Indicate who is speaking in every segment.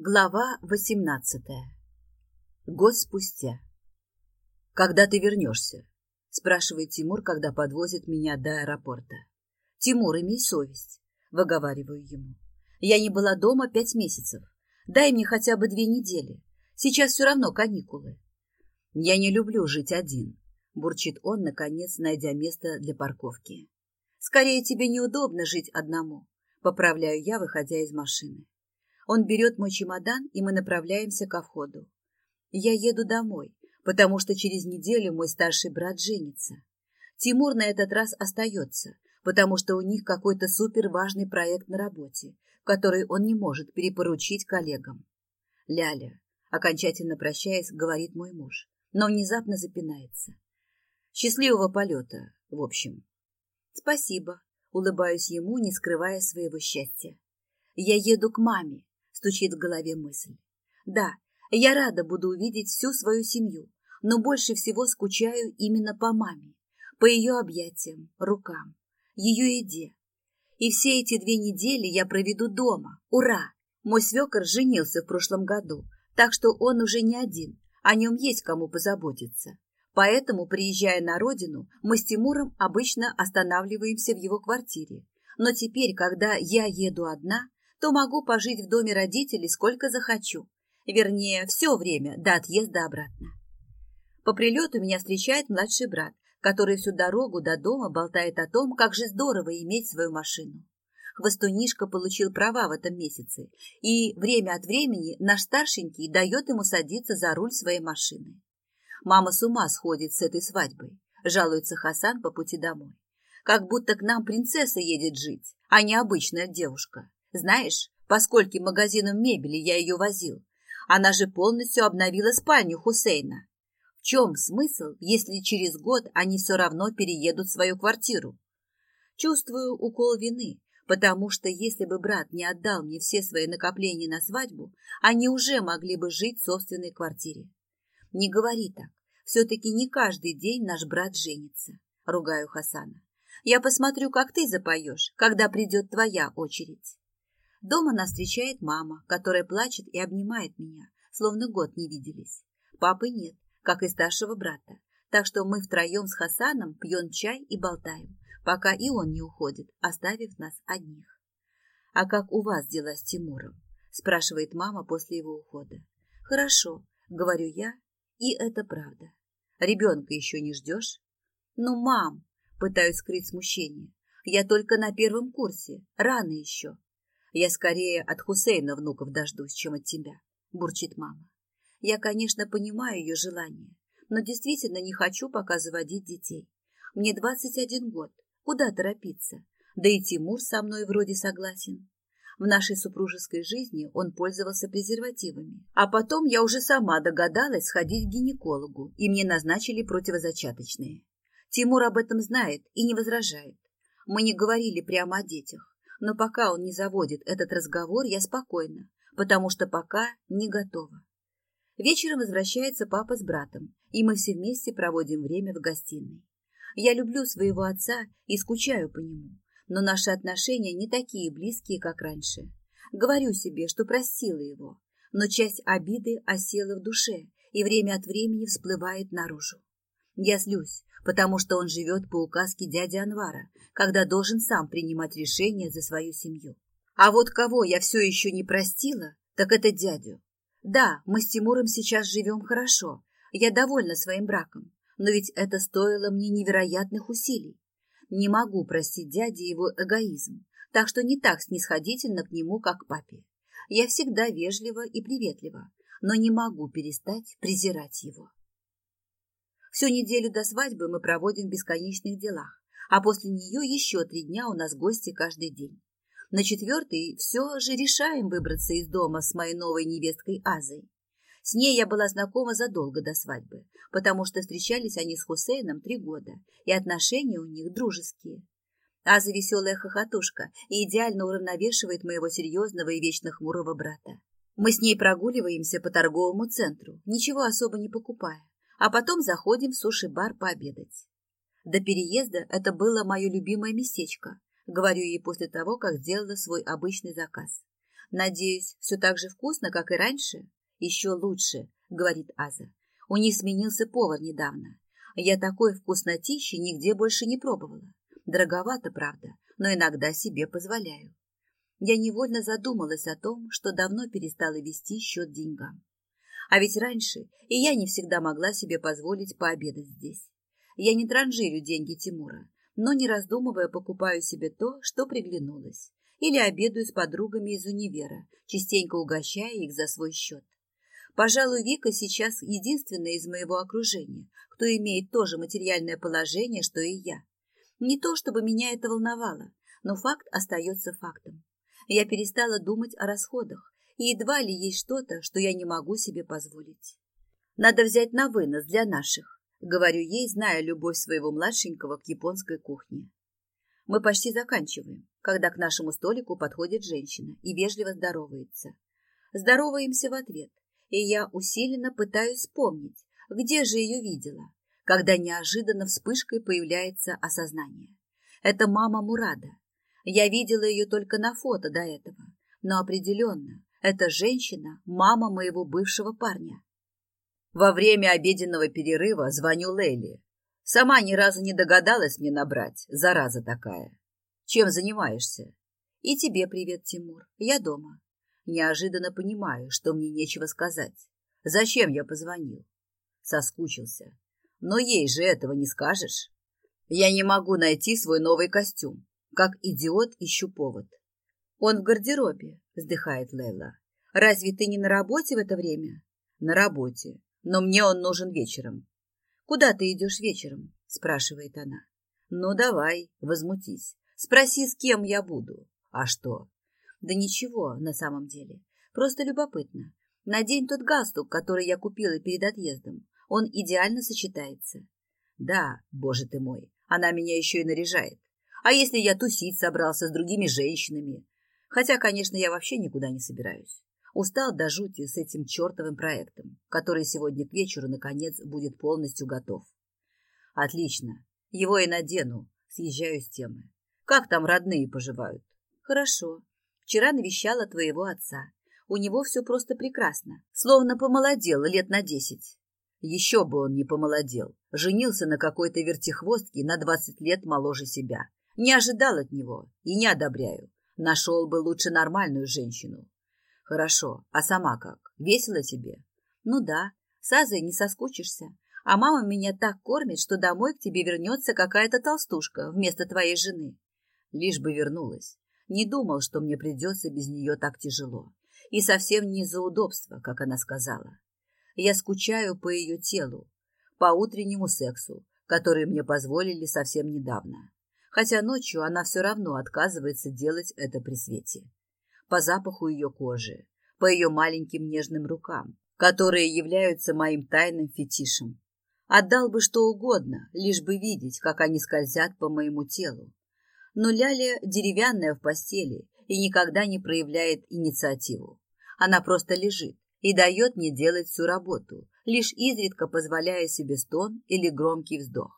Speaker 1: Глава 18. Год спустя. «Когда ты вернешься?» – спрашивает Тимур, когда подвозит меня до аэропорта. «Тимур, имей совесть», – выговариваю ему. «Я не была дома пять месяцев. Дай мне хотя бы две недели. Сейчас все равно каникулы». «Я не люблю жить один», – бурчит он, наконец, найдя место для парковки. «Скорее тебе неудобно жить одному», – поправляю я, выходя из машины. Он берет мой чемодан, и мы направляемся ко входу. Я еду домой, потому что через неделю мой старший брат женится. Тимур на этот раз остается, потому что у них какой-то суперважный проект на работе, который он не может перепоручить коллегам. Ляля, окончательно прощаясь, говорит мой муж, но внезапно запинается. Счастливого полета, в общем. Спасибо, улыбаюсь ему, не скрывая своего счастья. Я еду к маме, стучит в голове мысль. Да, я рада буду увидеть всю свою семью, но больше всего скучаю именно по маме, по ее объятиям, рукам, ее еде. И все эти две недели я проведу дома. Ура! Мой свекор женился в прошлом году, так что он уже не один, о нем есть кому позаботиться. Поэтому, приезжая на родину, мы с Тимуром обычно останавливаемся в его квартире. Но теперь, когда я еду одна, то могу пожить в доме родителей сколько захочу. Вернее, все время до отъезда обратно. По прилету меня встречает младший брат, который всю дорогу до дома болтает о том, как же здорово иметь свою машину. Хвостунишка получил права в этом месяце, и время от времени наш старшенький дает ему садиться за руль своей машины. Мама с ума сходит с этой свадьбой, жалуется Хасан по пути домой. Как будто к нам принцесса едет жить, а не обычная девушка. Знаешь, поскольку магазином мебели я ее возил, она же полностью обновила спальню Хусейна. В чем смысл, если через год они все равно переедут в свою квартиру? Чувствую укол вины, потому что если бы брат не отдал мне все свои накопления на свадьбу, они уже могли бы жить в собственной квартире. Не говори так. Все-таки не каждый день наш брат женится, ругаю Хасана. Я посмотрю, как ты запоешь, когда придет твоя очередь. Дома нас встречает мама, которая плачет и обнимает меня, словно год не виделись. Папы нет, как и старшего брата. Так что мы втроем с Хасаном пьем чай и болтаем, пока и он не уходит, оставив нас одних. «А как у вас дела с Тимуром?» – спрашивает мама после его ухода. «Хорошо», – говорю я, и это правда. «Ребенка еще не ждешь?» «Ну, мам!» – пытаюсь скрыть смущение. «Я только на первом курсе, рано еще». Я скорее от Хусейна внуков дождусь, чем от тебя, бурчит мама. Я, конечно, понимаю ее желание, но действительно не хочу пока заводить детей. Мне 21 год, куда торопиться? Да и Тимур со мной вроде согласен. В нашей супружеской жизни он пользовался презервативами. А потом я уже сама догадалась сходить к гинекологу, и мне назначили противозачаточные. Тимур об этом знает и не возражает. Мы не говорили прямо о детях, но пока он не заводит этот разговор, я спокойна, потому что пока не готова. Вечером возвращается папа с братом, и мы все вместе проводим время в гостиной. Я люблю своего отца и скучаю по нему, но наши отношения не такие близкие, как раньше. Говорю себе, что простила его, но часть обиды осела в душе и время от времени всплывает наружу. Я злюсь, потому что он живет по указке дяди Анвара, когда должен сам принимать решения за свою семью. А вот кого я все еще не простила, так это дядю. Да, мы с Тимуром сейчас живем хорошо, я довольна своим браком, но ведь это стоило мне невероятных усилий. Не могу простить дяде его эгоизм, так что не так снисходительно к нему, как к папе. Я всегда вежлива и приветлива, но не могу перестать презирать его. Всю неделю до свадьбы мы проводим в бесконечных делах, а после нее еще три дня у нас гости каждый день. На четвертый все же решаем выбраться из дома с моей новой невесткой Азой. С ней я была знакома задолго до свадьбы, потому что встречались они с Хусейном три года, и отношения у них дружеские. Аза веселая хохотушка и идеально уравновешивает моего серьезного и вечно хмурого брата. Мы с ней прогуливаемся по торговому центру, ничего особо не покупая, а потом заходим в суши-бар пообедать. До переезда это было мое любимое местечко, говорю ей после того, как делала свой обычный заказ. Надеюсь, все так же вкусно, как и раньше? Еще лучше, говорит Аза. У них сменился повар недавно. Я такой вкуснотищи нигде больше не пробовала. Дороговато, правда, но иногда себе позволяю. Я невольно задумалась о том, что давно перестала вести счет деньгам. А ведь раньше и я не всегда могла себе позволить пообедать здесь. Я не транжирю деньги Тимура, но, не раздумывая, покупаю себе то, что приглянулось. Или обедаю с подругами из универа, частенько угощая их за свой счет. Пожалуй, Вика сейчас единственная из моего окружения, кто имеет то же материальное положение, что и я. Не то, чтобы меня это волновало, но факт остается фактом. Я перестала думать о расходах и едва ли есть что-то, что я не могу себе позволить. Надо взять на вынос для наших, говорю ей, зная любовь своего младшенького к японской кухне. Мы почти заканчиваем, когда к нашему столику подходит женщина и вежливо здоровается. Здороваемся в ответ, и я усиленно пытаюсь вспомнить, где же ее видела, когда неожиданно вспышкой появляется осознание. Это мама Мурада. Я видела ее только на фото до этого, но определенно эта женщина – мама моего бывшего парня. Во время обеденного перерыва звоню Лейли. Сама ни разу не догадалась мне набрать, зараза такая. Чем занимаешься? И тебе привет, Тимур. Я дома. Неожиданно понимаю, что мне нечего сказать. Зачем я позвонил? Соскучился. Но ей же этого не скажешь. Я не могу найти свой новый костюм. Как идиот ищу повод. Он в гардеробе, вздыхает Лейла. Разве ты не на работе в это время? На работе, но мне он нужен вечером. Куда ты идешь вечером? спрашивает она. Ну давай, возмутись. Спроси, с кем я буду. А что? Да ничего, на самом деле. Просто любопытно. Надень тот галстук, который я купила перед отъездом. Он идеально сочетается. Да, боже ты мой, она меня еще и наряжает. А если я тусить собрался с другими женщинами? Хотя, конечно, я вообще никуда не собираюсь. Устал до жути с этим чертовым проектом, который сегодня к вечеру, наконец, будет полностью готов. Отлично. Его и надену. Съезжаю с темы. Как там родные поживают? Хорошо. Вчера навещала твоего отца. У него все просто прекрасно. Словно помолодел лет на десять. Еще бы он не помолодел. Женился на какой-то вертихвостке на двадцать лет моложе себя. Не ожидал от него и не одобряю. Нашел бы лучше нормальную женщину. Хорошо, а сама как? Весело тебе? Ну да, с Азой не соскучишься. А мама меня так кормит, что домой к тебе вернется какая-то толстушка вместо твоей жены. Лишь бы вернулась. Не думал, что мне придется без нее так тяжело. И совсем не за удобство, как она сказала. Я скучаю по ее телу, по утреннему сексу, который мне позволили совсем недавно хотя ночью она все равно отказывается делать это при свете. По запаху ее кожи, по ее маленьким нежным рукам, которые являются моим тайным фетишем. Отдал бы что угодно, лишь бы видеть, как они скользят по моему телу. Но Ляля деревянная в постели и никогда не проявляет инициативу. Она просто лежит и дает мне делать всю работу, лишь изредка позволяя себе стон или громкий вздох.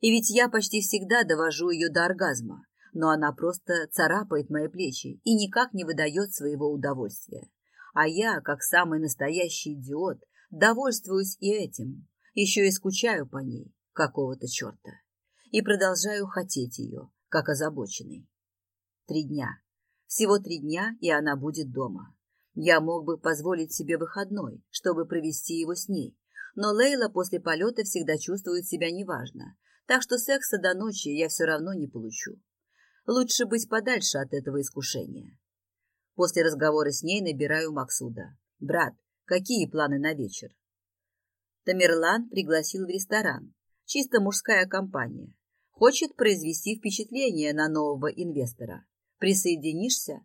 Speaker 1: И ведь я почти всегда довожу ее до оргазма, но она просто царапает мои плечи и никак не выдает своего удовольствия. А я, как самый настоящий идиот, довольствуюсь и этим, еще и скучаю по ней, какого-то черта, и продолжаю хотеть ее, как озабоченный. Три дня. Всего три дня, и она будет дома. Я мог бы позволить себе выходной, чтобы провести его с ней, но Лейла после полета всегда чувствует себя неважно, так что секса до ночи я все равно не получу. Лучше быть подальше от этого искушения. После разговора с ней набираю Максуда. «Брат, какие планы на вечер?» Тамерлан пригласил в ресторан. Чисто мужская компания. Хочет произвести впечатление на нового инвестора. Присоединишься?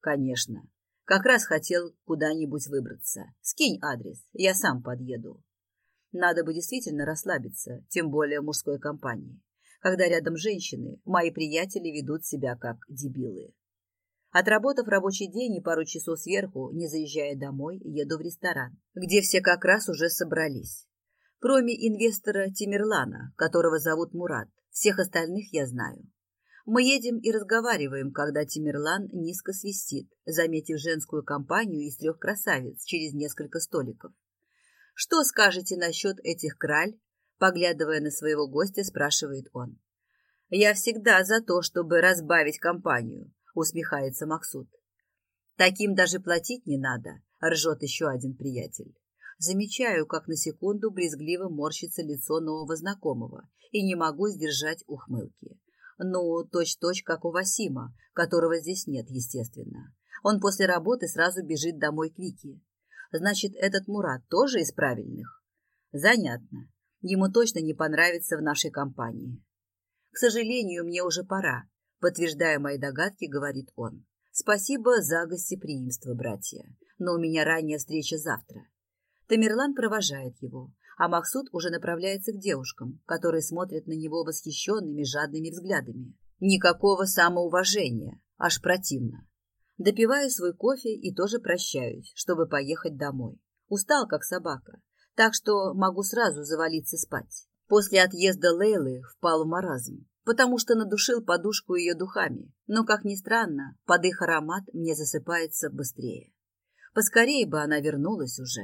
Speaker 1: Конечно. Как раз хотел куда-нибудь выбраться. Скинь адрес, я сам подъеду. Надо бы действительно расслабиться, тем более в мужской компании, когда рядом женщины, мои приятели ведут себя как дебилы. Отработав рабочий день и пару часов сверху, не заезжая домой, еду в ресторан, где все как раз уже собрались. Кроме инвестора Тимирлана, которого зовут Мурат, всех остальных я знаю. Мы едем и разговариваем, когда Тимирлан низко свистит, заметив женскую компанию из трех красавиц через несколько столиков. Что скажете насчет этих краль? Поглядывая на своего гостя, спрашивает он. Я всегда за то, чтобы разбавить компанию, усмехается Максут. Таким даже платить не надо, ржет еще один приятель. Замечаю, как на секунду брезгливо морщится лицо нового знакомого и не могу сдержать ухмылки. Ну, точь-точь, как у Васима, которого здесь нет, естественно. Он после работы сразу бежит домой к Вике значит, этот Мурат тоже из правильных. Занятно. Ему точно не понравится в нашей компании. К сожалению, мне уже пора, подтверждая мои догадки, говорит он. Спасибо за гостеприимство, братья, но у меня ранняя встреча завтра. Тамерлан провожает его, а Махсуд уже направляется к девушкам, которые смотрят на него восхищенными жадными взглядами. Никакого самоуважения, аж противно. Допиваю свой кофе и тоже прощаюсь, чтобы поехать домой. Устал, как собака, так что могу сразу завалиться спать. После отъезда Лейлы впал в маразм, потому что надушил подушку ее духами, но, как ни странно, под их аромат мне засыпается быстрее. Поскорее бы она вернулась уже.